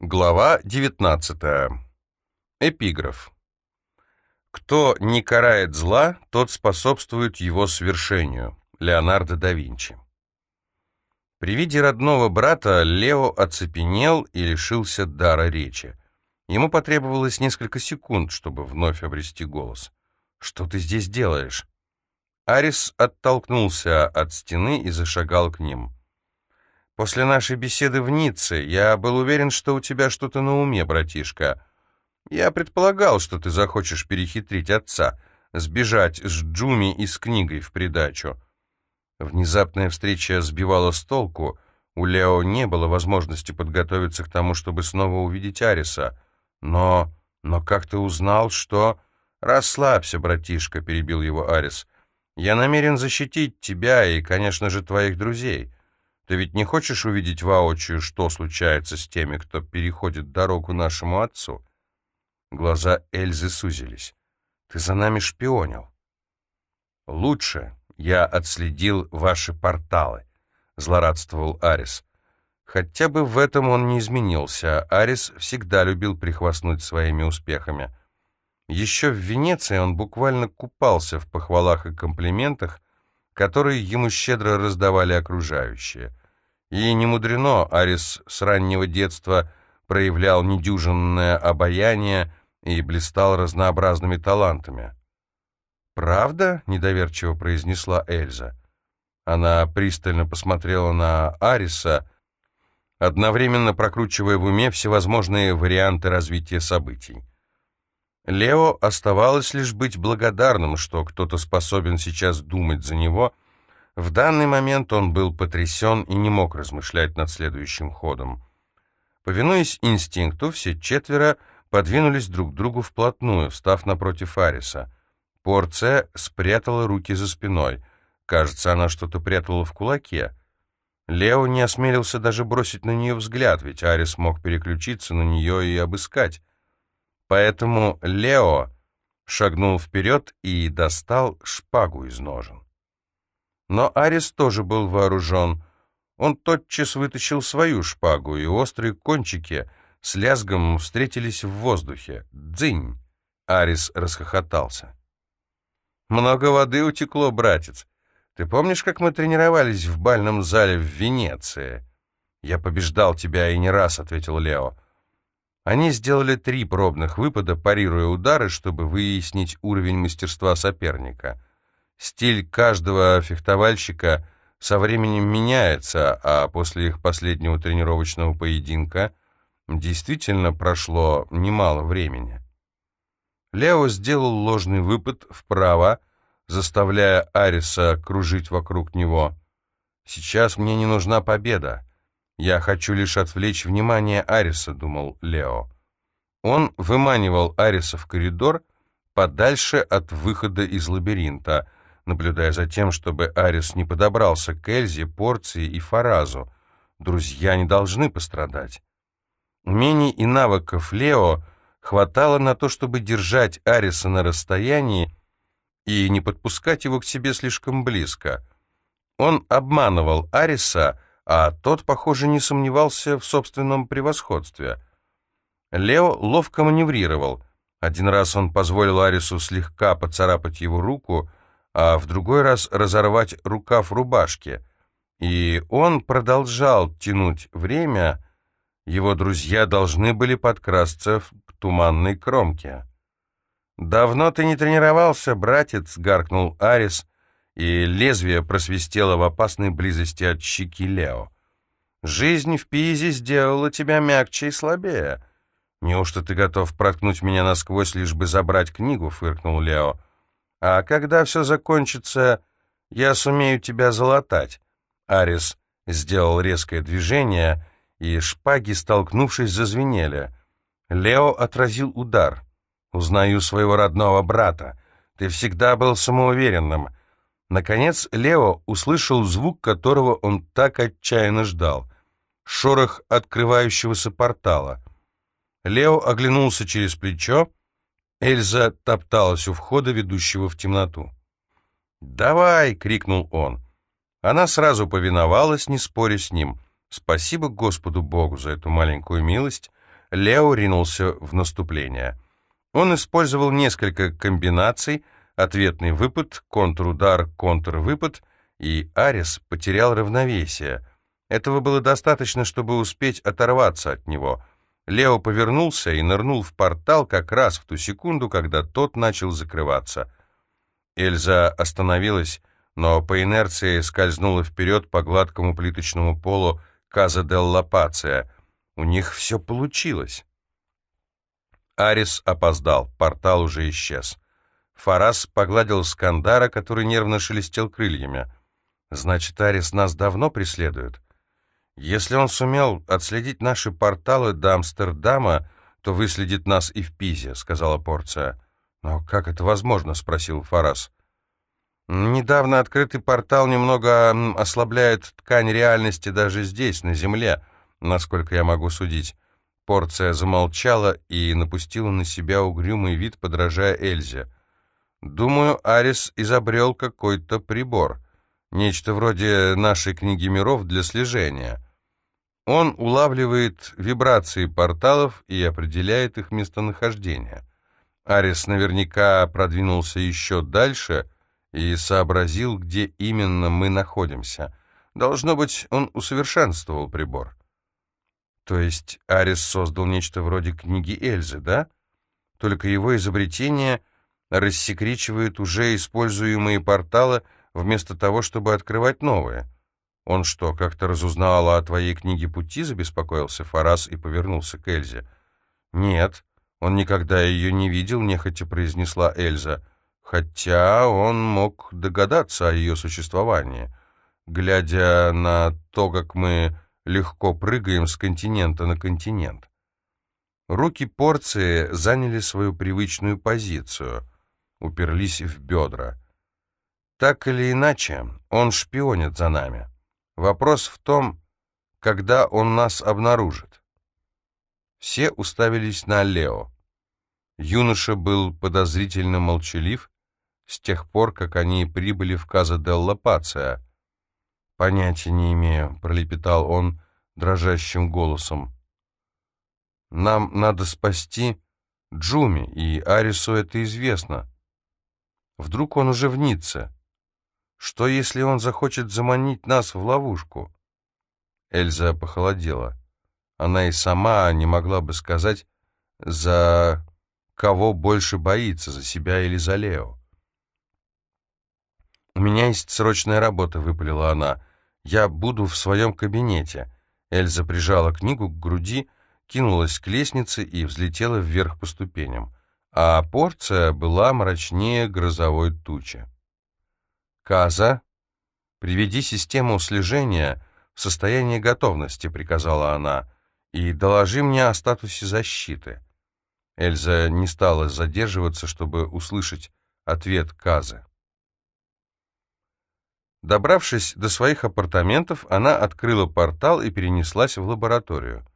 Глава 19. Эпиграф. Кто не карает зла, тот способствует его свершению. Леонардо да Винчи. При виде родного брата Лео оцепенел и лишился дара речи. Ему потребовалось несколько секунд, чтобы вновь обрести голос. «Что ты здесь делаешь?» Арис оттолкнулся от стены и зашагал к ним. «После нашей беседы в Ницце я был уверен, что у тебя что-то на уме, братишка. Я предполагал, что ты захочешь перехитрить отца, сбежать с Джуми и с книгой в придачу». Внезапная встреча сбивала с толку. У Лео не было возможности подготовиться к тому, чтобы снова увидеть Ариса. «Но... но как ты узнал, что...» «Расслабься, братишка», — перебил его Арис. Я намерен защитить тебя и, конечно же, твоих друзей. Ты ведь не хочешь увидеть воочию, что случается с теми, кто переходит дорогу нашему отцу?» Глаза Эльзы сузились. «Ты за нами шпионил». «Лучше я отследил ваши порталы», — злорадствовал Арис. Хотя бы в этом он не изменился. Арис всегда любил прихвастнуть своими успехами. Еще в Венеции он буквально купался в похвалах и комплиментах, которые ему щедро раздавали окружающие. И не мудрено, Арис с раннего детства проявлял недюжинное обаяние и блистал разнообразными талантами. «Правда?» — недоверчиво произнесла Эльза. Она пристально посмотрела на Ариса, одновременно прокручивая в уме всевозможные варианты развития событий. Лео оставалось лишь быть благодарным, что кто-то способен сейчас думать за него. В данный момент он был потрясен и не мог размышлять над следующим ходом. Повинуясь инстинкту, все четверо подвинулись друг к другу вплотную, встав напротив Ариса. Порция спрятала руки за спиной. Кажется, она что-то прятала в кулаке. Лео не осмелился даже бросить на нее взгляд, ведь Арис мог переключиться на нее и обыскать. Поэтому Лео шагнул вперед и достал шпагу из ножен. Но Арис тоже был вооружен. Он тотчас вытащил свою шпагу, и острые кончики с лязгом встретились в воздухе. «Дзынь!» — Арис расхохотался. «Много воды утекло, братец. Ты помнишь, как мы тренировались в бальном зале в Венеции?» «Я побеждал тебя и не раз», — ответил Лео. Они сделали три пробных выпада, парируя удары, чтобы выяснить уровень мастерства соперника. Стиль каждого фехтовальщика со временем меняется, а после их последнего тренировочного поединка действительно прошло немало времени. Лео сделал ложный выпад вправо, заставляя Ариса кружить вокруг него. «Сейчас мне не нужна победа. «Я хочу лишь отвлечь внимание Ариса», — думал Лео. Он выманивал Ариса в коридор подальше от выхода из лабиринта, наблюдая за тем, чтобы Арис не подобрался к Эльзе, Порции и Фаразу. Друзья не должны пострадать. Умений и навыков Лео хватало на то, чтобы держать Ариса на расстоянии и не подпускать его к себе слишком близко. Он обманывал Ариса, а тот, похоже, не сомневался в собственном превосходстве. Лео ловко маневрировал. Один раз он позволил Арису слегка поцарапать его руку, а в другой раз разорвать рукав рубашки. И он продолжал тянуть время, его друзья должны были подкрасться к туманной кромке. «Давно ты не тренировался, братец», — гаркнул Арис, и лезвие просвистело в опасной близости от щеки Лео. «Жизнь в Пизе сделала тебя мягче и слабее. Неужто ты готов проткнуть меня насквозь, лишь бы забрать книгу?» — фыркнул Лео. «А когда все закончится, я сумею тебя залатать». Арис сделал резкое движение, и шпаги, столкнувшись, зазвенели. Лео отразил удар. «Узнаю своего родного брата. Ты всегда был самоуверенным. Наконец Лео услышал звук, которого он так отчаянно ждал. Шорох открывающегося портала. Лео оглянулся через плечо. Эльза топталась у входа, ведущего в темноту. «Давай!» — крикнул он. Она сразу повиновалась, не споря с ним. Спасибо Господу Богу за эту маленькую милость, Лео ринулся в наступление. Он использовал несколько комбинаций, ответный выпад, контрудар, контрвыпад, и Арис потерял равновесие. Этого было достаточно, чтобы успеть оторваться от него. Лео повернулся и нырнул в портал как раз в ту секунду, когда тот начал закрываться. Эльза остановилась, но по инерции скользнула вперед по гладкому плиточному полу Каза делла Пация. У них все получилось. Арис опоздал, портал уже исчез. Фарас погладил Скандара, который нервно шелестел крыльями. «Значит, Арис нас давно преследует?» «Если он сумел отследить наши порталы до Амстердама, то выследит нас и в Пизе», — сказала Порция. «Но как это возможно?» — спросил Фарас. «Недавно открытый портал немного ослабляет ткань реальности даже здесь, на Земле, насколько я могу судить». Порция замолчала и напустила на себя угрюмый вид, подражая Эльзе. «Думаю, Арис изобрел какой-то прибор, нечто вроде нашей книги миров для слежения». Он улавливает вибрации порталов и определяет их местонахождение. Арис наверняка продвинулся еще дальше и сообразил, где именно мы находимся. Должно быть, он усовершенствовал прибор. То есть Арис создал нечто вроде книги Эльзы, да? Только его изобретение рассекречивает уже используемые порталы вместо того, чтобы открывать новые — «Он что, как-то разузнал о твоей книге пути?» — забеспокоился Фарас и повернулся к Эльзе. «Нет, он никогда ее не видел», — нехотя произнесла Эльза. «Хотя он мог догадаться о ее существовании, глядя на то, как мы легко прыгаем с континента на континент». Руки порции заняли свою привычную позицию, уперлись в бедра. Так или иначе, он шпионит за нами. Вопрос в том, когда он нас обнаружит. Все уставились на Лео. Юноша был подозрительно молчалив с тех пор, как они прибыли в Каза Делла Пация. «Понятия не имею», — пролепетал он дрожащим голосом. «Нам надо спасти Джуми, и Арису это известно. Вдруг он уже в Ницце?» Что, если он захочет заманить нас в ловушку? Эльза похолодела. Она и сама не могла бы сказать, за кого больше боится, за себя или за Лео. «У меня есть срочная работа», — выпалила она. «Я буду в своем кабинете». Эльза прижала книгу к груди, кинулась к лестнице и взлетела вверх по ступеням. А порция была мрачнее грозовой тучи. «Каза, приведи систему слежения в состояние готовности», — приказала она, — «и доложи мне о статусе защиты». Эльза не стала задерживаться, чтобы услышать ответ Казы. Добравшись до своих апартаментов, она открыла портал и перенеслась в лабораторию.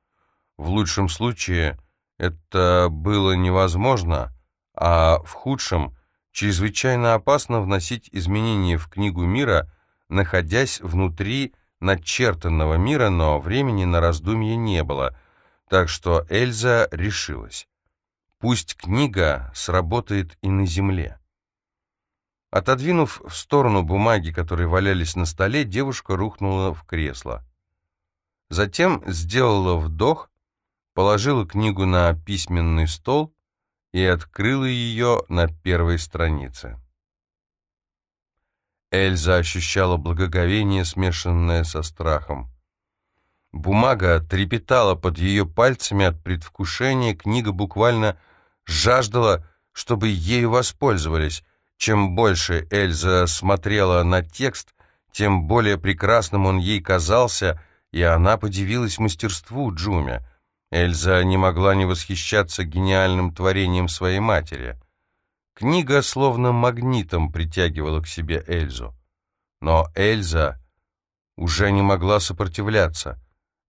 В лучшем случае это было невозможно, а в худшем чрезвычайно опасно вносить изменения в книгу мира, находясь внутри начертанного мира, но времени на раздумье не было, так что Эльза решилась. Пусть книга сработает и на земле. Отодвинув в сторону бумаги, которые валялись на столе, девушка рухнула в кресло. Затем сделала вдох, положила книгу на письменный стол и открыла ее на первой странице. Эльза ощущала благоговение, смешанное со страхом. Бумага трепетала под ее пальцами от предвкушения, книга буквально жаждала, чтобы ею воспользовались. Чем больше Эльза смотрела на текст, тем более прекрасным он ей казался, и она подивилась мастерству Джуми — Эльза не могла не восхищаться гениальным творением своей матери. Книга словно магнитом притягивала к себе Эльзу. Но Эльза уже не могла сопротивляться.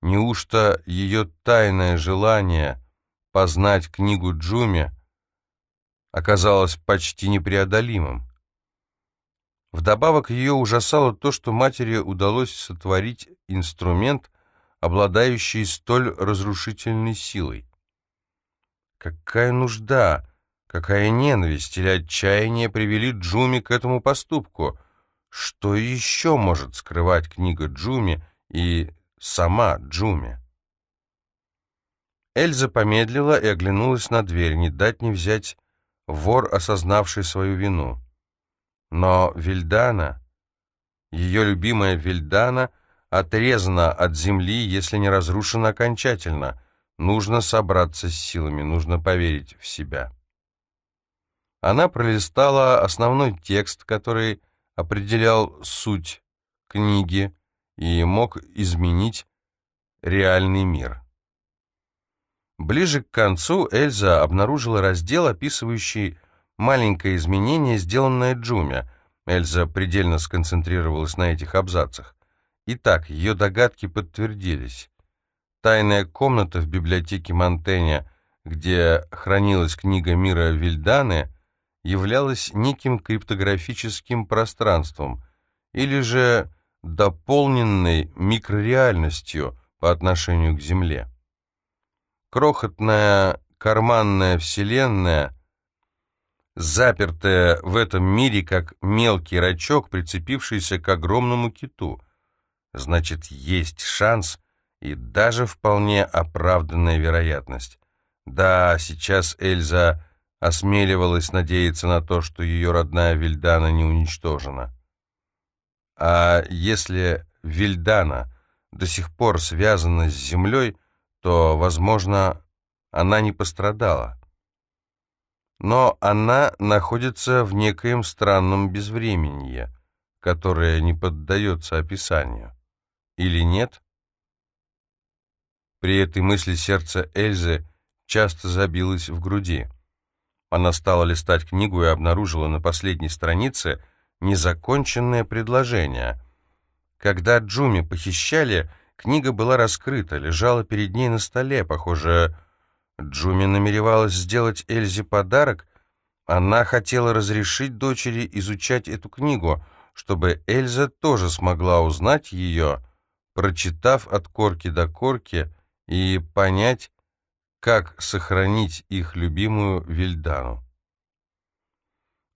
Неужто ее тайное желание познать книгу Джуми оказалось почти непреодолимым? Вдобавок ее ужасало то, что матери удалось сотворить инструмент, обладающий столь разрушительной силой. Какая нужда, какая ненависть или отчаяние привели Джуми к этому поступку? Что еще может скрывать книга Джуми и сама Джуми? Эльза помедлила и оглянулась на дверь, не дать не взять вор, осознавший свою вину. Но Вильдана, ее любимая Вильдана, отрезана от земли, если не разрушена окончательно. Нужно собраться с силами, нужно поверить в себя. Она пролистала основной текст, который определял суть книги и мог изменить реальный мир. Ближе к концу Эльза обнаружила раздел, описывающий маленькое изменение, сделанное Джуми. Эльза предельно сконцентрировалась на этих абзацах. Итак, ее догадки подтвердились. Тайная комната в библиотеке Монтэня, где хранилась книга мира Вильданы, являлась неким криптографическим пространством или же дополненной микрореальностью по отношению к Земле. Крохотная карманная вселенная, запертая в этом мире как мелкий рачок, прицепившийся к огромному киту. Значит, есть шанс и даже вполне оправданная вероятность. Да, сейчас Эльза осмеливалась надеяться на то, что ее родная Вильдана не уничтожена. А если Вильдана до сих пор связана с землей, то, возможно, она не пострадала. Но она находится в некоем странном безвременье, которое не поддается описанию. Или нет? При этой мысли сердце Эльзы часто забилось в груди. Она стала листать книгу и обнаружила на последней странице незаконченное предложение. Когда Джуми похищали, книга была раскрыта, лежала перед ней на столе. Похоже, Джуми намеревалась сделать Эльзе подарок. Она хотела разрешить дочери изучать эту книгу, чтобы Эльза тоже смогла узнать ее, прочитав от корки до корки, и понять, как сохранить их любимую Вильдану.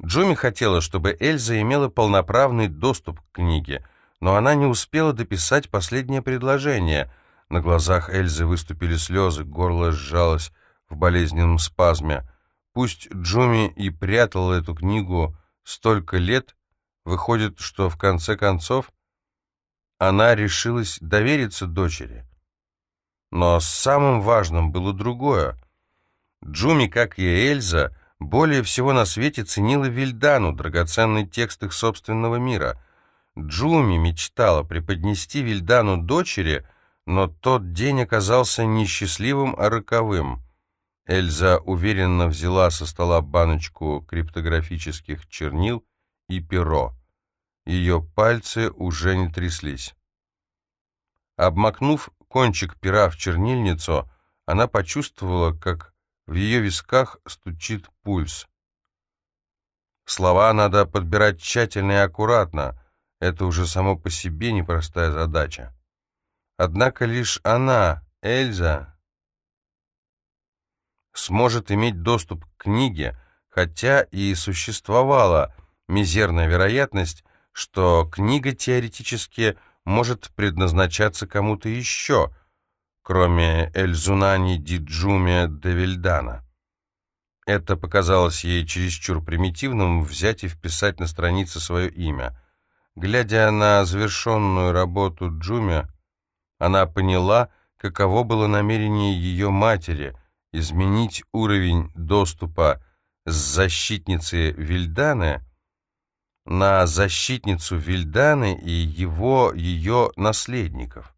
Джуми хотела, чтобы Эльза имела полноправный доступ к книге, но она не успела дописать последнее предложение. На глазах Эльзы выступили слезы, горло сжалось в болезненном спазме. Пусть Джуми и прятала эту книгу столько лет, выходит, что в конце концов она решилась довериться дочери. Но самым важным было другое. Джуми, как и Эльза, более всего на свете ценила Вильдану, драгоценный текст их собственного мира. Джуми мечтала преподнести Вильдану дочери, но тот день оказался не счастливым, а роковым. Эльза уверенно взяла со стола баночку криптографических чернил и перо. Ее пальцы уже не тряслись. Обмакнув кончик пера в чернильницу, она почувствовала, как в ее висках стучит пульс. Слова надо подбирать тщательно и аккуратно, это уже само по себе непростая задача. Однако лишь она, Эльза, сможет иметь доступ к книге, хотя и существовала мизерная вероятность, что книга теоретически может предназначаться кому-то еще, кроме Эльзунани Диджуме де Вильдана. Это показалось ей чересчур примитивным взять и вписать на странице свое имя. Глядя на завершенную работу Джуми, она поняла, каково было намерение ее матери изменить уровень доступа с защитницы Вильданы на защитницу Вильданы и его, ее наследников.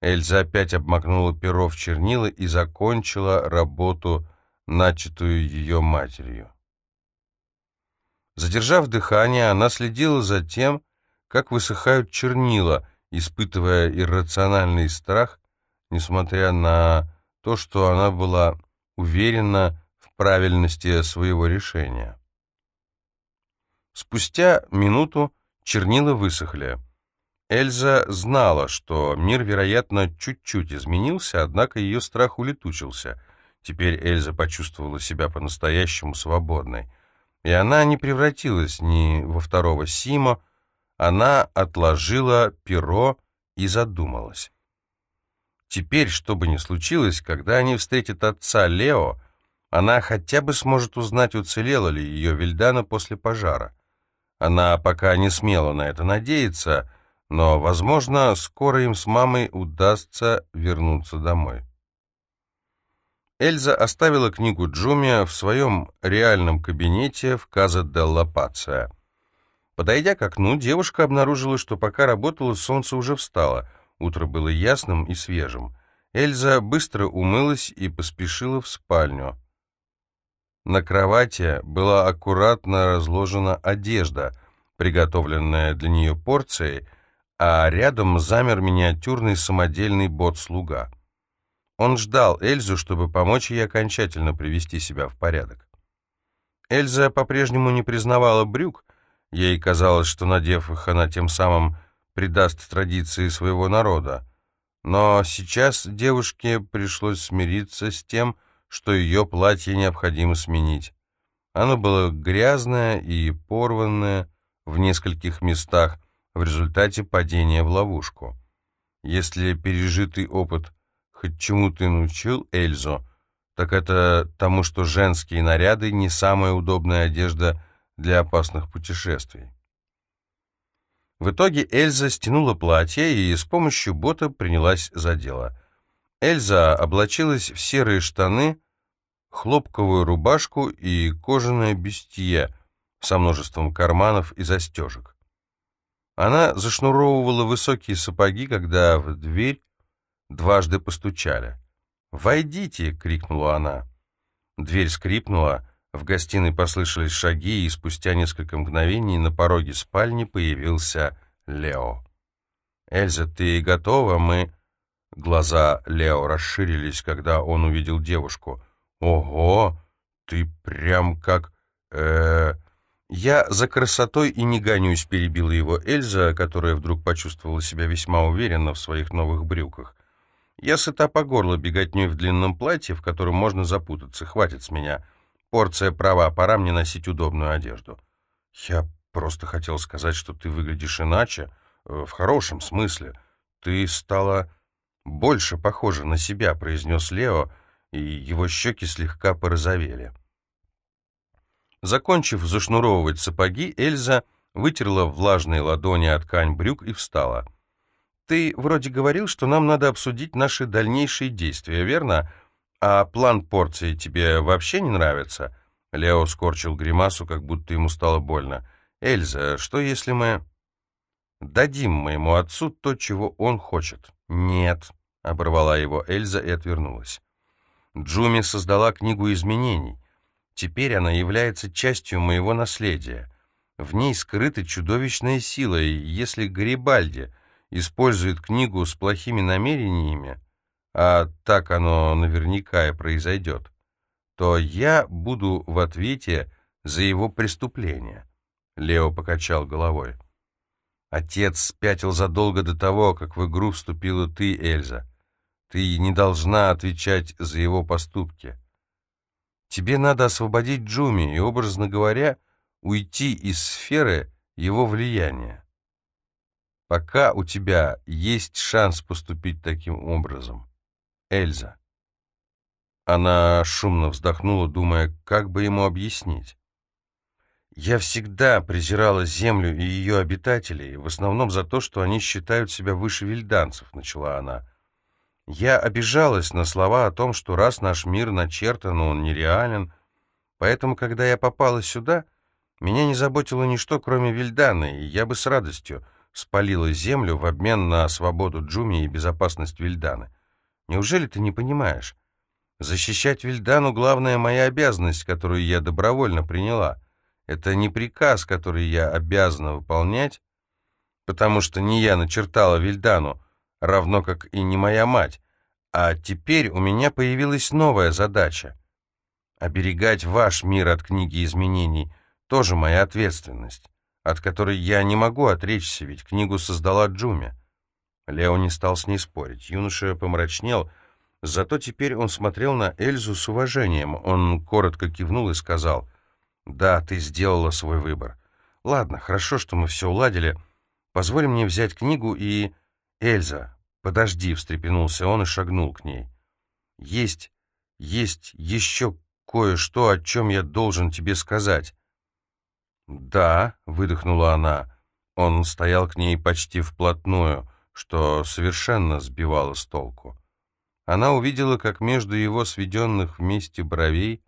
Эльза опять обмакнула перо в чернила и закончила работу, начатую ее матерью. Задержав дыхание, она следила за тем, как высыхают чернила, испытывая иррациональный страх, несмотря на то, что она была уверена в правильности своего решения. Спустя минуту чернила высохли. Эльза знала, что мир, вероятно, чуть-чуть изменился, однако ее страх улетучился. Теперь Эльза почувствовала себя по-настоящему свободной. И она не превратилась ни во второго Симо, она отложила перо и задумалась. Теперь, что бы ни случилось, когда они встретят отца Лео, она хотя бы сможет узнать, уцелела ли ее Вильдана после пожара. Она пока не смела на это надеяться, но, возможно, скоро им с мамой удастся вернуться домой. Эльза оставила книгу Джумия в своем реальном кабинете в Каза Делла Пация. Подойдя к окну, девушка обнаружила, что пока работала, солнце уже встало, утро было ясным и свежим. Эльза быстро умылась и поспешила в спальню. На кровати была аккуратно разложена одежда, приготовленная для нее порцией, а рядом замер миниатюрный самодельный бот-слуга. Он ждал Эльзу, чтобы помочь ей окончательно привести себя в порядок. Эльза по-прежнему не признавала брюк, ей казалось, что, надев их, она тем самым предаст традиции своего народа. Но сейчас девушке пришлось смириться с тем, что ее платье необходимо сменить. Оно было грязное и порванное в нескольких местах в результате падения в ловушку. Если пережитый опыт хоть чему-то научил Эльзу, так это тому, что женские наряды не самая удобная одежда для опасных путешествий. В итоге Эльза стянула платье и с помощью бота принялась за дело. Эльза облачилась в серые штаны, хлопковую рубашку и кожаное бюстье со множеством карманов и застежек. Она зашнуровывала высокие сапоги, когда в дверь дважды постучали. «Войдите!» — крикнула она. Дверь скрипнула, в гостиной послышались шаги, и спустя несколько мгновений на пороге спальни появился Лео. «Эльза, ты готова? Мы...» Глаза Лео расширились, когда он увидел девушку. «Ого! Ты прям как... э «Я за красотой и не гонюсь», — перебила его Эльза, которая вдруг почувствовала себя весьма уверенно в своих новых брюках. «Я сыта по горло беготней в длинном платье, в котором можно запутаться. Хватит с меня. Порция права, пора мне носить удобную одежду». «Я просто хотел сказать, что ты выглядишь иначе, э, в хорошем смысле. Ты стала больше похожа на себя», — произнес Лео, — и его щеки слегка порозовели. Закончив зашнуровывать сапоги, Эльза вытерла влажные ладони от ткань брюк и встала. «Ты вроде говорил, что нам надо обсудить наши дальнейшие действия, верно? А план порции тебе вообще не нравится?» Лео скорчил гримасу, как будто ему стало больно. «Эльза, что если мы...» «Дадим моему отцу то, чего он хочет». «Нет», — оборвала его Эльза и отвернулась. Джуми создала книгу изменений. Теперь она является частью моего наследия. В ней скрыта чудовищная сила, и если Гарибальди использует книгу с плохими намерениями, а так оно наверняка и произойдет, то я буду в ответе за его преступление. Лео покачал головой. Отец спятил задолго до того, как в игру вступила ты, Эльза. Ты не должна отвечать за его поступки. Тебе надо освободить Джуми и, образно говоря, уйти из сферы его влияния. Пока у тебя есть шанс поступить таким образом. Эльза. Она шумно вздохнула, думая, как бы ему объяснить. «Я всегда презирала Землю и ее обитателей, в основном за то, что они считают себя выше вильданцев», — начала она. Я обижалась на слова о том, что раз наш мир начертан, он нереален. Поэтому, когда я попала сюда, меня не заботило ничто, кроме Вильданы, и я бы с радостью спалила землю в обмен на свободу Джуми и безопасность Вильданы. Неужели ты не понимаешь? Защищать Вильдану — главная моя обязанность, которую я добровольно приняла. Это не приказ, который я обязана выполнять, потому что не я начертала Вильдану, равно как и не моя мать. А теперь у меня появилась новая задача. Оберегать ваш мир от книги изменений тоже моя ответственность, от которой я не могу отречься, ведь книгу создала Джуми. Лео не стал с ней спорить. Юноша помрачнел, Зато теперь он смотрел на Эльзу с уважением. Он коротко кивнул и сказал, «Да, ты сделала свой выбор. Ладно, хорошо, что мы все уладили. Позволь мне взять книгу и...» «Эльза, подожди», — встрепенулся он и шагнул к ней. «Есть, есть еще кое-что, о чем я должен тебе сказать». «Да», — выдохнула она. Он стоял к ней почти вплотную, что совершенно сбивало с толку. Она увидела, как между его сведенных вместе бровей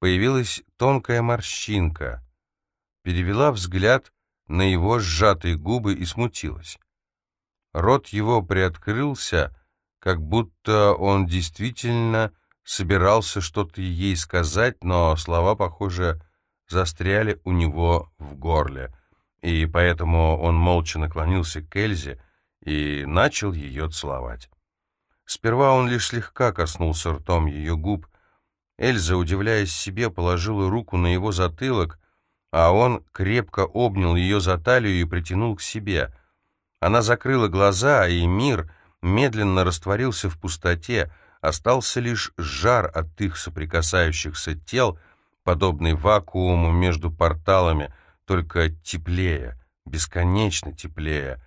появилась тонкая морщинка, перевела взгляд на его сжатые губы и смутилась. Рот его приоткрылся, как будто он действительно собирался что-то ей сказать, но слова, похоже, застряли у него в горле, и поэтому он молча наклонился к Эльзе и начал ее целовать. Сперва он лишь слегка коснулся ртом ее губ. Эльза, удивляясь себе, положила руку на его затылок, а он крепко обнял ее за талию и притянул к себе. Она закрыла глаза, и мир медленно растворился в пустоте, остался лишь жар от их соприкасающихся тел, подобный вакууму между порталами, только теплее, бесконечно теплее.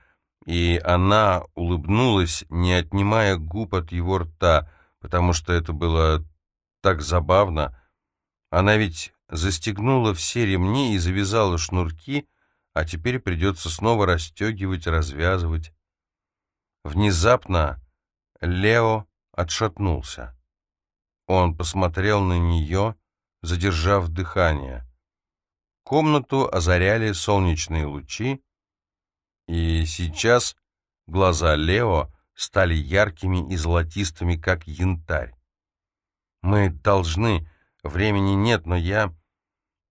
И она улыбнулась, не отнимая губ от его рта, потому что это было так забавно. Она ведь застегнула все ремни и завязала шнурки, а теперь придется снова расстегивать, развязывать. Внезапно Лео отшатнулся. Он посмотрел на нее, задержав дыхание. Комнату озаряли солнечные лучи, и сейчас глаза Лео стали яркими и золотистыми, как янтарь. «Мы должны, времени нет, но я...»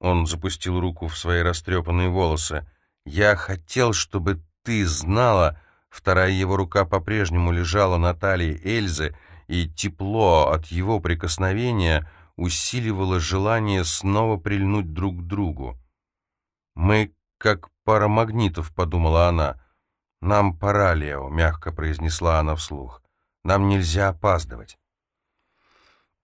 Он запустил руку в свои растрепанные волосы. «Я хотел, чтобы ты знала...» Вторая его рука по-прежнему лежала на талии Эльзы, и тепло от его прикосновения усиливало желание снова прильнуть друг к другу. «Мы как пара магнитов», — подумала она. «Нам пора, Лео», — мягко произнесла она вслух. «Нам нельзя опаздывать».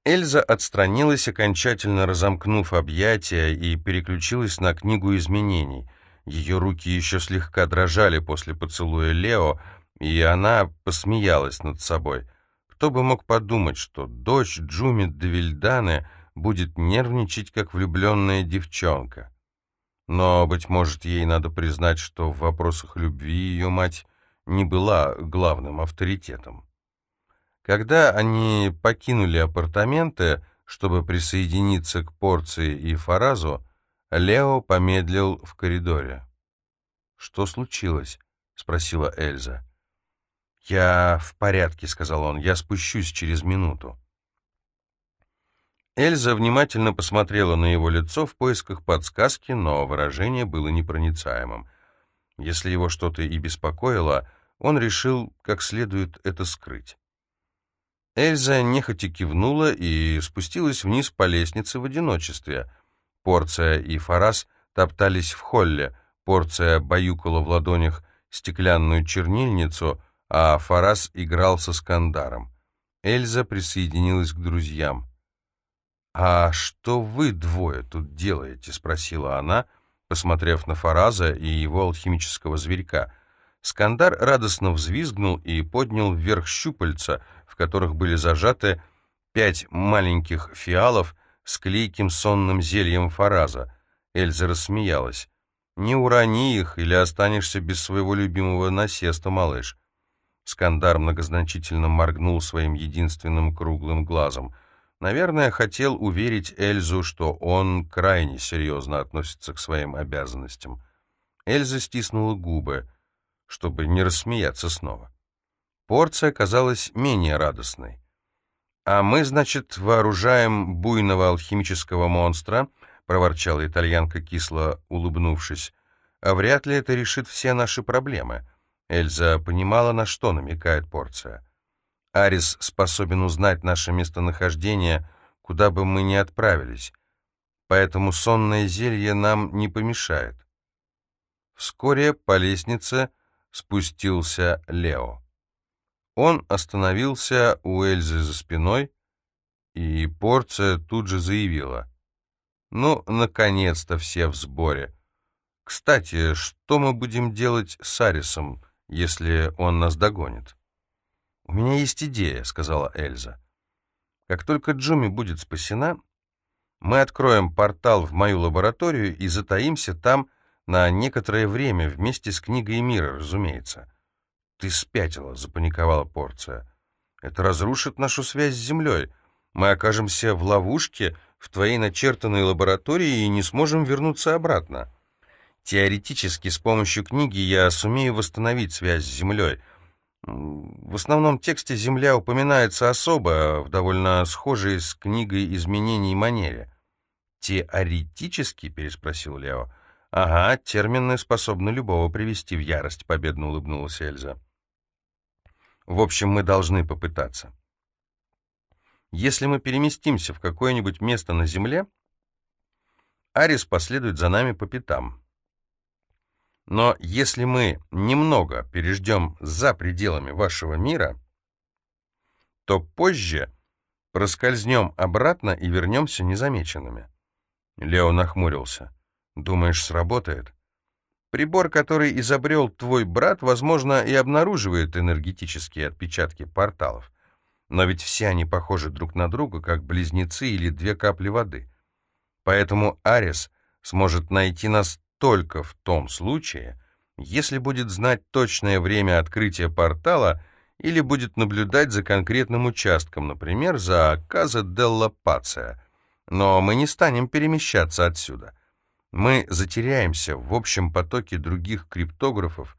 Эльза отстранилась, окончательно разомкнув объятия, и переключилась на книгу изменений. Ее руки еще слегка дрожали после поцелуя Лео, и она посмеялась над собой. Кто бы мог подумать, что дочь Джумит Девильданы будет нервничать, как влюбленная девчонка. Но, быть может, ей надо признать, что в вопросах любви ее мать не была главным авторитетом. Когда они покинули апартаменты, чтобы присоединиться к порции и фаразу, Лео помедлил в коридоре. «Что случилось?» — спросила Эльза. «Я в порядке», — сказал он. «Я спущусь через минуту». Эльза внимательно посмотрела на его лицо в поисках подсказки, но выражение было непроницаемым. Если его что-то и беспокоило, он решил как следует это скрыть. Эльза нехотя кивнула и спустилась вниз по лестнице в одиночестве. Порция и Фарас топтались в холле, порция баюкала в ладонях стеклянную чернильницу, а Фарас играл со Скандаром. Эльза присоединилась к друзьям. «А что вы двое тут делаете?» — спросила она, посмотрев на Фараза и его алхимического зверька. Скандар радостно взвизгнул и поднял вверх щупальца — которых были зажаты пять маленьких фиалов с клейким сонным зельем фараза. Эльза рассмеялась. «Не урони их, или останешься без своего любимого насеста, малыш». Скандар многозначительно моргнул своим единственным круглым глазом. Наверное, хотел уверить Эльзу, что он крайне серьезно относится к своим обязанностям. Эльза стиснула губы, чтобы не рассмеяться снова. Порция казалась менее радостной. «А мы, значит, вооружаем буйного алхимического монстра», — проворчала итальянка, кисло улыбнувшись. «А вряд ли это решит все наши проблемы». Эльза понимала, на что намекает порция. «Арис способен узнать наше местонахождение, куда бы мы ни отправились, поэтому сонное зелье нам не помешает». Вскоре по лестнице спустился Лео. Он остановился у Эльзы за спиной, и порция тут же заявила. «Ну, наконец-то все в сборе. Кстати, что мы будем делать с Арисом, если он нас догонит?» «У меня есть идея», — сказала Эльза. «Как только Джуми будет спасена, мы откроем портал в мою лабораторию и затаимся там на некоторое время вместе с книгой мира, разумеется». «Ты спятила», — запаниковала порция. «Это разрушит нашу связь с Землей. Мы окажемся в ловушке в твоей начертанной лаборатории и не сможем вернуться обратно. Теоретически, с помощью книги я сумею восстановить связь с Землей. В основном тексте Земля упоминается особо, в довольно схожей с книгой изменений манере». «Теоретически?» — переспросил Лео. «Ага, термины способны любого привести в ярость», — победно улыбнулась Эльза. В общем, мы должны попытаться. Если мы переместимся в какое-нибудь место на Земле, Арис последует за нами по пятам. Но если мы немного переждем за пределами вашего мира, то позже проскользнем обратно и вернемся незамеченными. Лео нахмурился. «Думаешь, сработает?» Прибор, который изобрел твой брат, возможно, и обнаруживает энергетические отпечатки порталов. Но ведь все они похожи друг на друга, как близнецы или две капли воды. Поэтому Арес сможет найти нас только в том случае, если будет знать точное время открытия портала или будет наблюдать за конкретным участком, например, за Каза Делла Пация. Но мы не станем перемещаться отсюда. Мы затеряемся в общем потоке других криптографов,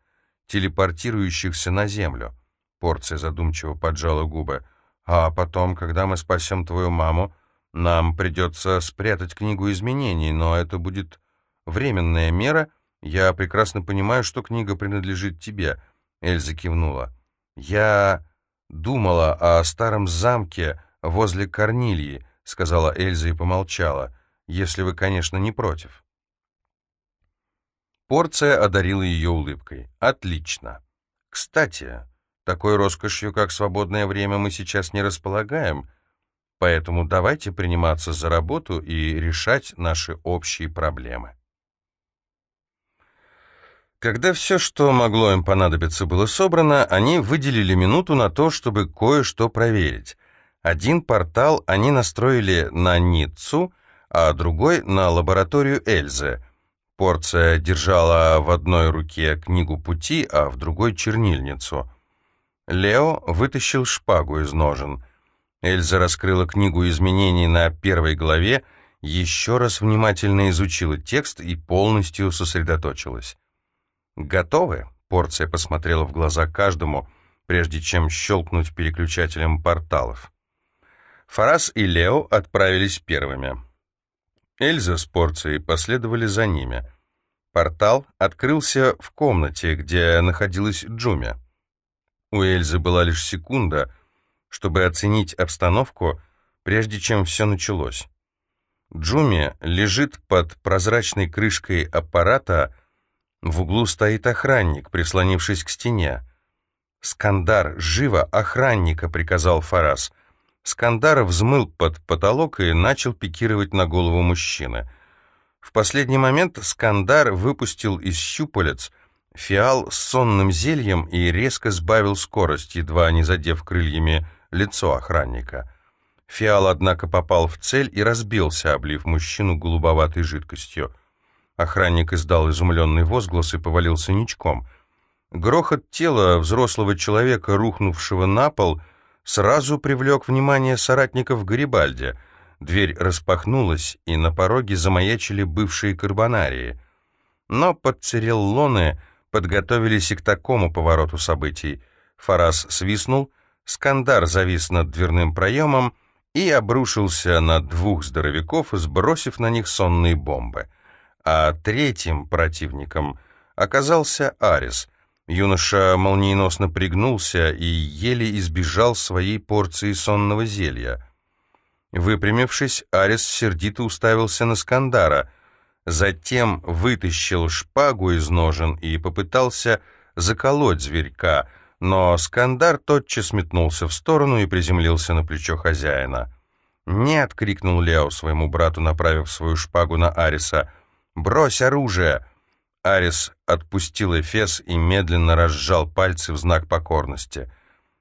телепортирующихся на Землю. Порция задумчиво поджала губы. А потом, когда мы спасем твою маму, нам придется спрятать книгу изменений, но это будет временная мера. Я прекрасно понимаю, что книга принадлежит тебе. Эльза кивнула. Я думала о старом замке возле Корнильи, сказала Эльза и помолчала, если вы, конечно, не против. Порция одарила ее улыбкой. «Отлично. Кстати, такой роскошью, как свободное время, мы сейчас не располагаем, поэтому давайте приниматься за работу и решать наши общие проблемы». Когда все, что могло им понадобиться, было собрано, они выделили минуту на то, чтобы кое-что проверить. Один портал они настроили на Ниццу, а другой — на лабораторию Эльзы — Порция держала в одной руке книгу пути, а в другой — чернильницу. Лео вытащил шпагу из ножен. Эльза раскрыла книгу изменений на первой главе, еще раз внимательно изучила текст и полностью сосредоточилась. «Готовы?» — порция посмотрела в глаза каждому, прежде чем щелкнуть переключателем порталов. Фарас и Лео отправились первыми. Эльза с порцией последовали за ними. Портал открылся в комнате, где находилась Джуми. У Эльзы была лишь секунда, чтобы оценить обстановку, прежде чем все началось. Джуми лежит под прозрачной крышкой аппарата, в углу стоит охранник, прислонившись к стене. «Скандар, живо, охранника!» — приказал Фарас. Скандар взмыл под потолок и начал пикировать на голову мужчины. В последний момент Скандар выпустил из щупалец фиал с сонным зельем и резко сбавил скорость, едва не задев крыльями лицо охранника. Фиал, однако, попал в цель и разбился, облив мужчину голубоватой жидкостью. Охранник издал изумленный возглас и повалился ничком. Грохот тела взрослого человека, рухнувшего на пол, — сразу привлек внимание соратников Гарибальди. Дверь распахнулась, и на пороге замаячили бывшие карбонарии. Но подцереллоны подготовились и к такому повороту событий. Фарас свистнул, Скандар завис над дверным проемом и обрушился на двух здоровяков, сбросив на них сонные бомбы. А третьим противником оказался Арис — Юноша молниеносно пригнулся и еле избежал своей порции сонного зелья. Выпрямившись, Арис сердито уставился на Скандара, затем вытащил шпагу из ножен и попытался заколоть зверька, но Скандар тотчас метнулся в сторону и приземлился на плечо хозяина. «Нет!» — крикнул Лео своему брату, направив свою шпагу на Ариса. «Брось оружие!» Арис отпустил Эфес и медленно разжал пальцы в знак покорности.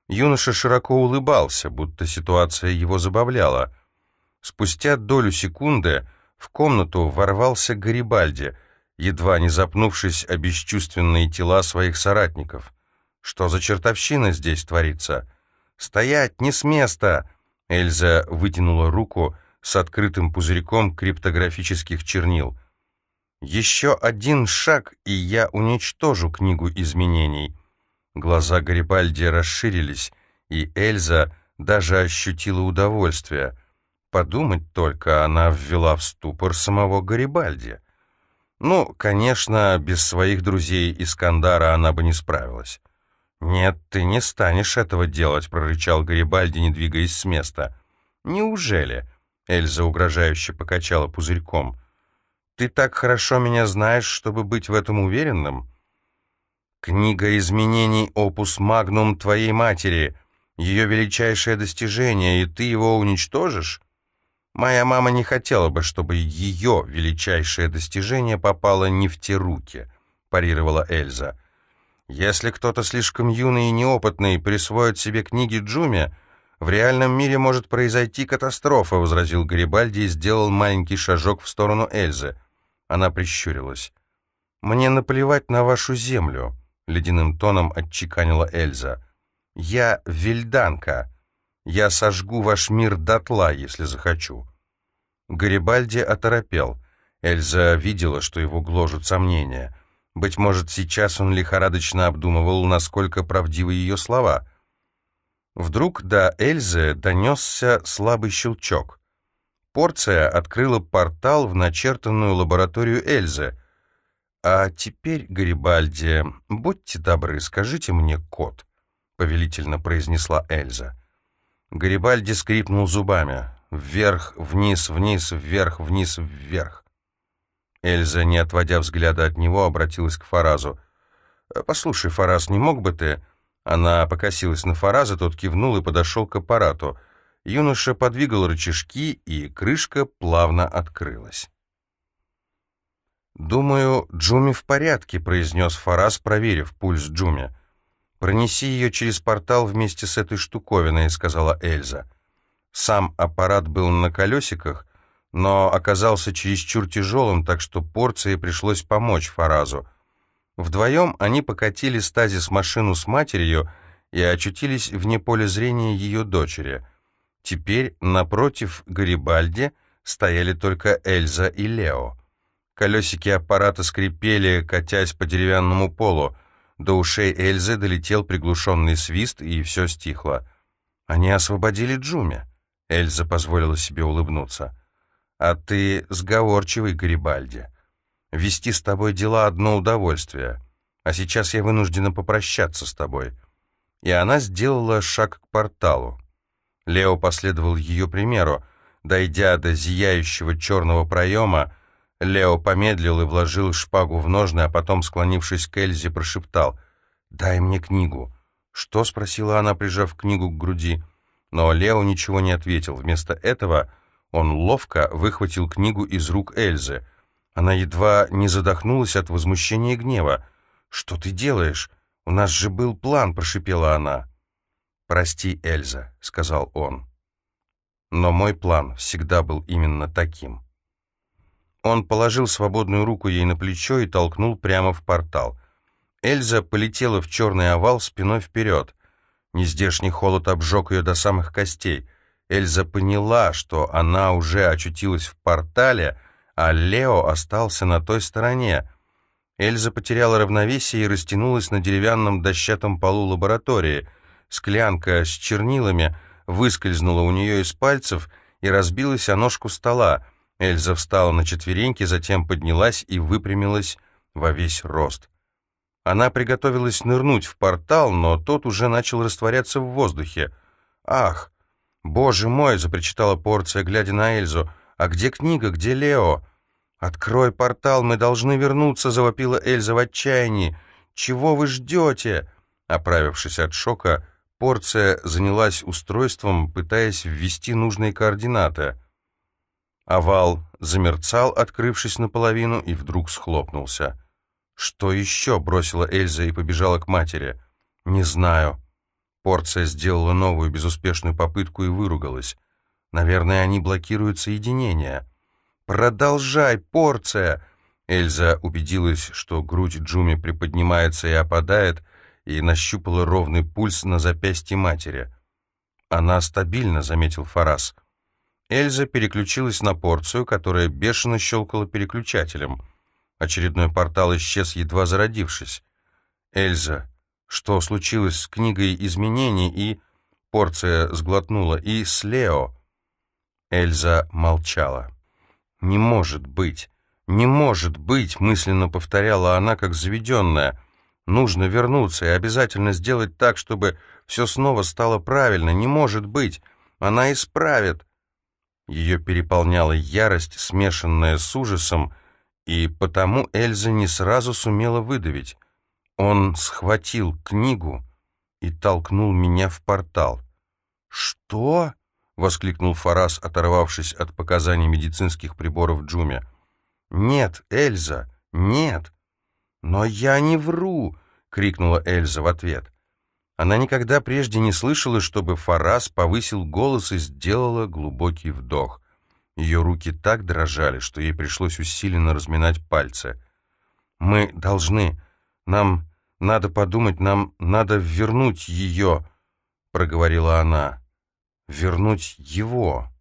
Юноша широко улыбался, будто ситуация его забавляла. Спустя долю секунды в комнату ворвался Гарибальди, едва не запнувшись о бесчувственные тела своих соратников. «Что за чертовщина здесь творится?» «Стоять! Не с места!» Эльза вытянула руку с открытым пузырьком криптографических чернил. «Еще один шаг, и я уничтожу книгу изменений». Глаза Гарибальди расширились, и Эльза даже ощутила удовольствие. Подумать только, она ввела в ступор самого Гарибальди. Ну, конечно, без своих друзей Искандара она бы не справилась. «Нет, ты не станешь этого делать», — прорычал Гарибальди, не двигаясь с места. «Неужели?» — Эльза угрожающе покачала пузырьком. «Ты так хорошо меня знаешь, чтобы быть в этом уверенным?» «Книга изменений опус магнум твоей матери, ее величайшее достижение, и ты его уничтожишь?» «Моя мама не хотела бы, чтобы ее величайшее достижение попало не в те руки», — парировала Эльза. Если кто-то слишком юный и неопытный присвоит себе книги Джуми, в реальном мире может произойти катастрофа, возразил Гарибальди и сделал маленький шажок в сторону Эльзы. Она прищурилась. «Мне наплевать на вашу землю», — ледяным тоном отчеканила Эльза. «Я вельданка. Я сожгу ваш мир дотла, если захочу». Гарибальди оторопел. Эльза видела, что его гложут сомнения — быть может, сейчас он лихорадочно обдумывал, насколько правдивы ее слова. Вдруг до Эльзы донесся слабый щелчок. Порция открыла портал в начертанную лабораторию Эльзы. «А теперь, Гарибальди, будьте добры, скажите мне код», — повелительно произнесла Эльза. Гарибальди скрипнул зубами. Вверх, вниз, вниз, вверх, вниз, вверх. Эльза, не отводя взгляда от него, обратилась к Фаразу. «Э, «Послушай, Фараз, не мог бы ты...» Она покосилась на Фараза, тот кивнул и подошел к аппарату. Юноша подвигал рычажки, и крышка плавно открылась. «Думаю, Джуми в порядке», — произнес Фараз, проверив пульс Джуми. «Пронеси ее через портал вместе с этой штуковиной», — сказала Эльза. Сам аппарат был на колесиках, но оказался чересчур тяжелым, так что порции пришлось помочь Фаразу. Вдвоем они покатили стазис-машину с матерью и очутились вне поля зрения ее дочери. Теперь напротив Гарибальди стояли только Эльза и Лео. Колесики аппарата скрипели, катясь по деревянному полу. До ушей Эльзы долетел приглушенный свист, и все стихло. Они освободили Джуми. Эльза позволила себе улыбнуться. А ты сговорчивый, Гарибальди. Вести с тобой дела одно удовольствие. А сейчас я вынуждена попрощаться с тобой». И она сделала шаг к порталу. Лео последовал ее примеру. Дойдя до зияющего черного проема, Лео помедлил и вложил шпагу в ножны, а потом, склонившись к Эльзе, прошептал «Дай мне книгу». «Что?» — спросила она, прижав книгу к груди. Но Лео ничего не ответил. Вместо этого он ловко выхватил книгу из рук Эльзы. Она едва не задохнулась от возмущения и гнева. «Что ты делаешь? У нас же был план», — прошипела она. «Прости, Эльза», — сказал он. Но мой план всегда был именно таким. Он положил свободную руку ей на плечо и толкнул прямо в портал. Эльза полетела в черный овал спиной вперед. Нездешний холод обжег ее до самых костей — Эльза поняла, что она уже очутилась в портале, а Лео остался на той стороне. Эльза потеряла равновесие и растянулась на деревянном дощатом полу лаборатории. Склянка с чернилами выскользнула у нее из пальцев и разбилась о ножку стола. Эльза встала на четвереньки, затем поднялась и выпрямилась во весь рост. Она приготовилась нырнуть в портал, но тот уже начал растворяться в воздухе. «Ах!» «Боже мой!» — запричитала порция, глядя на Эльзу. «А где книга? Где Лео?» «Открой портал, мы должны вернуться!» — завопила Эльза в отчаянии. «Чего вы ждете?» Оправившись от шока, порция занялась устройством, пытаясь ввести нужные координаты. Овал замерцал, открывшись наполовину, и вдруг схлопнулся. «Что еще?» — бросила Эльза и побежала к матери. «Не знаю». Порция сделала новую безуспешную попытку и выругалась. «Наверное, они блокируют соединение». «Продолжай, порция!» Эльза убедилась, что грудь Джуми приподнимается и опадает, и нащупала ровный пульс на запястье матери. «Она стабильна», — заметил Фарас. Эльза переключилась на порцию, которая бешено щелкала переключателем. Очередной портал исчез, едва зародившись. «Эльза, что случилось с книгой изменений и...» Порция сглотнула. «И с Лео?» Эльза молчала. «Не может быть! Не может быть!» — мысленно повторяла она, как заведенная. «Нужно вернуться и обязательно сделать так, чтобы все снова стало правильно. Не может быть! Она исправит!» Ее переполняла ярость, смешанная с ужасом, и потому Эльза не сразу сумела выдавить. Он схватил книгу и толкнул меня в портал. «Что?» — воскликнул Фарас, оторвавшись от показаний медицинских приборов Джуме. «Нет, Эльза, нет!» «Но я не вру!» — крикнула Эльза в ответ. Она никогда прежде не слышала, чтобы Фарас повысил голос и сделала глубокий вдох. Ее руки так дрожали, что ей пришлось усиленно разминать пальцы. «Мы должны... Нам надо подумать, нам надо вернуть ее», — проговорила она. «Вернуть его».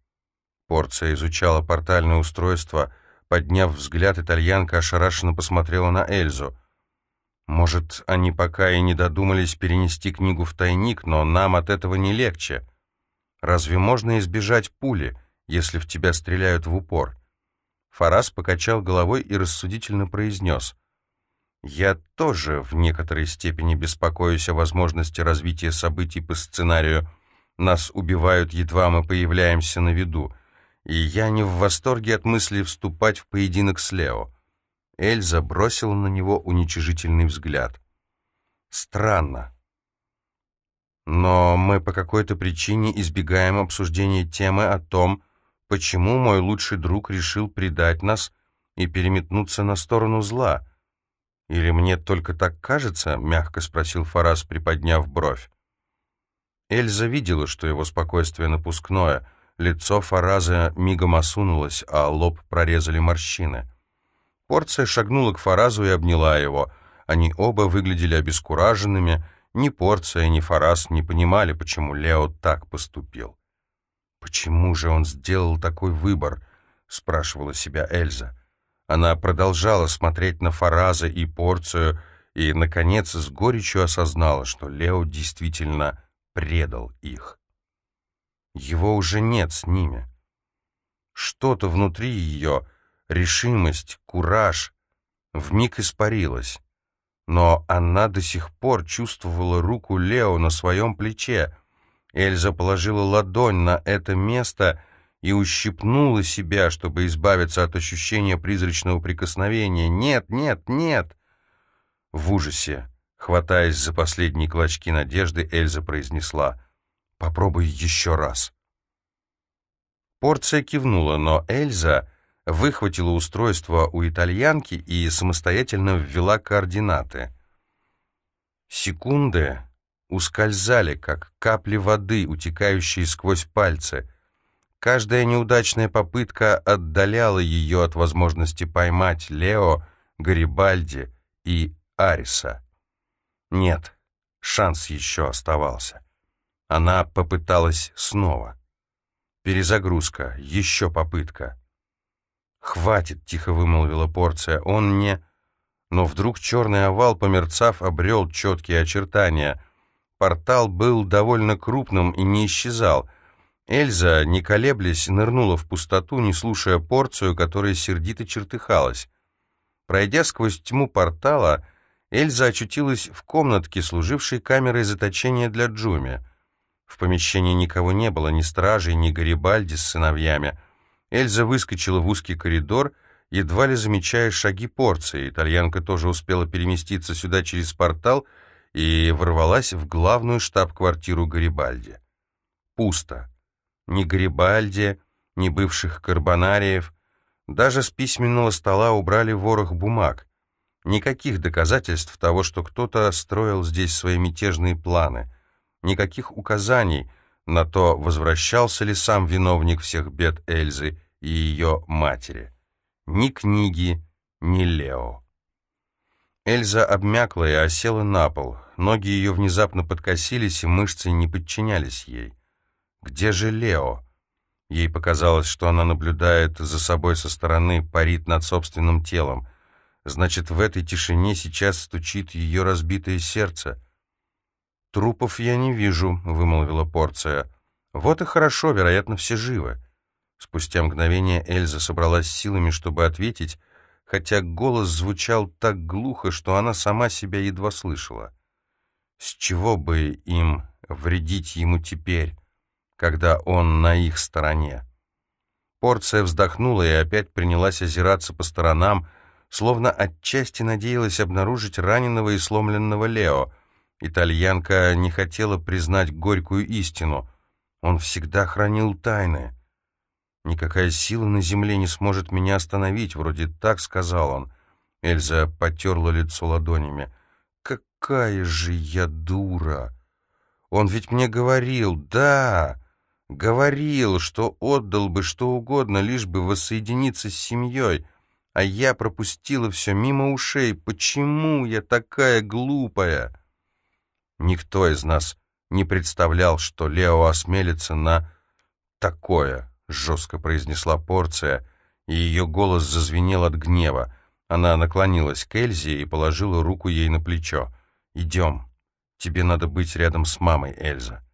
Порция изучала портальное устройство. Подняв взгляд, итальянка ошарашенно посмотрела на Эльзу — может, они пока и не додумались перенести книгу в тайник, но нам от этого не легче. Разве можно избежать пули, если в тебя стреляют в упор? Фарас покачал головой и рассудительно произнес. «Я тоже в некоторой степени беспокоюсь о возможности развития событий по сценарию. Нас убивают, едва мы появляемся на виду, и я не в восторге от мысли вступать в поединок с Лео». Эльза бросила на него уничижительный взгляд. «Странно. Но мы по какой-то причине избегаем обсуждения темы о том, почему мой лучший друг решил предать нас и переметнуться на сторону зла. Или мне только так кажется?» — мягко спросил Фарас, приподняв бровь. Эльза видела, что его спокойствие напускное, лицо Фараза мигом осунулось, а лоб прорезали морщины. Порция шагнула к Фаразу и обняла его. Они оба выглядели обескураженными. Ни Порция, ни Фараз не понимали, почему Лео так поступил. «Почему же он сделал такой выбор?» — спрашивала себя Эльза. Она продолжала смотреть на Фараза и Порцию и, наконец, с горечью осознала, что Лео действительно предал их. Его уже нет с ними. Что-то внутри ее решимость, кураж вмиг испарилась. Но она до сих пор чувствовала руку Лео на своем плече. Эльза положила ладонь на это место и ущипнула себя, чтобы избавиться от ощущения призрачного прикосновения. «Нет, нет, нет!» В ужасе, хватаясь за последние клочки надежды, Эльза произнесла «Попробуй еще раз». Порция кивнула, но Эльза выхватила устройство у итальянки и самостоятельно ввела координаты. Секунды ускользали, как капли воды, утекающие сквозь пальцы. Каждая неудачная попытка отдаляла ее от возможности поймать Лео, Гарибальди и Ариса. Нет, шанс еще оставался. Она попыталась снова. Перезагрузка, еще попытка. «Хватит», — тихо вымолвила порция, — «он не...» Но вдруг черный овал, померцав, обрел четкие очертания. Портал был довольно крупным и не исчезал. Эльза, не колеблясь, нырнула в пустоту, не слушая порцию, которая сердито чертыхалась. Пройдя сквозь тьму портала, Эльза очутилась в комнатке, служившей камерой заточения для Джуми. В помещении никого не было, ни стражей, ни Гарибальди с сыновьями — Эльза выскочила в узкий коридор, едва ли замечая шаги порции. Итальянка тоже успела переместиться сюда через портал и ворвалась в главную штаб-квартиру Гарибальди. Пусто. Ни Гарибальди, ни бывших карбонариев, даже с письменного стола убрали ворох бумаг. Никаких доказательств того, что кто-то строил здесь свои мятежные планы. Никаких указаний на то, возвращался ли сам виновник всех бед Эльзы и ее матери. Ни книги, ни Лео. Эльза обмякла и осела на пол. Ноги ее внезапно подкосились, и мышцы не подчинялись ей. Где же Лео? Ей показалось, что она наблюдает за собой со стороны, парит над собственным телом. Значит, в этой тишине сейчас стучит ее разбитое сердце. «Трупов я не вижу», — вымолвила порция. «Вот и хорошо, вероятно, все живы». Спустя мгновение Эльза собралась силами, чтобы ответить, хотя голос звучал так глухо, что она сама себя едва слышала. С чего бы им вредить ему теперь, когда он на их стороне? Порция вздохнула и опять принялась озираться по сторонам, словно отчасти надеялась обнаружить раненого и сломленного Лео. Итальянка не хотела признать горькую истину. Он всегда хранил тайны. «Никакая сила на земле не сможет меня остановить», — вроде так сказал он. Эльза потерла лицо ладонями. «Какая же я дура! Он ведь мне говорил, да, говорил, что отдал бы что угодно, лишь бы воссоединиться с семьей, а я пропустила все мимо ушей. Почему я такая глупая?» Никто из нас не представлял, что Лео осмелится на такое. — жестко произнесла порция, и ее голос зазвенел от гнева. Она наклонилась к Эльзе и положила руку ей на плечо. «Идем. Тебе надо быть рядом с мамой, Эльза».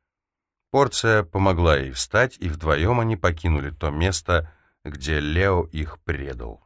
Порция помогла ей встать, и вдвоем они покинули то место, где Лео их предал.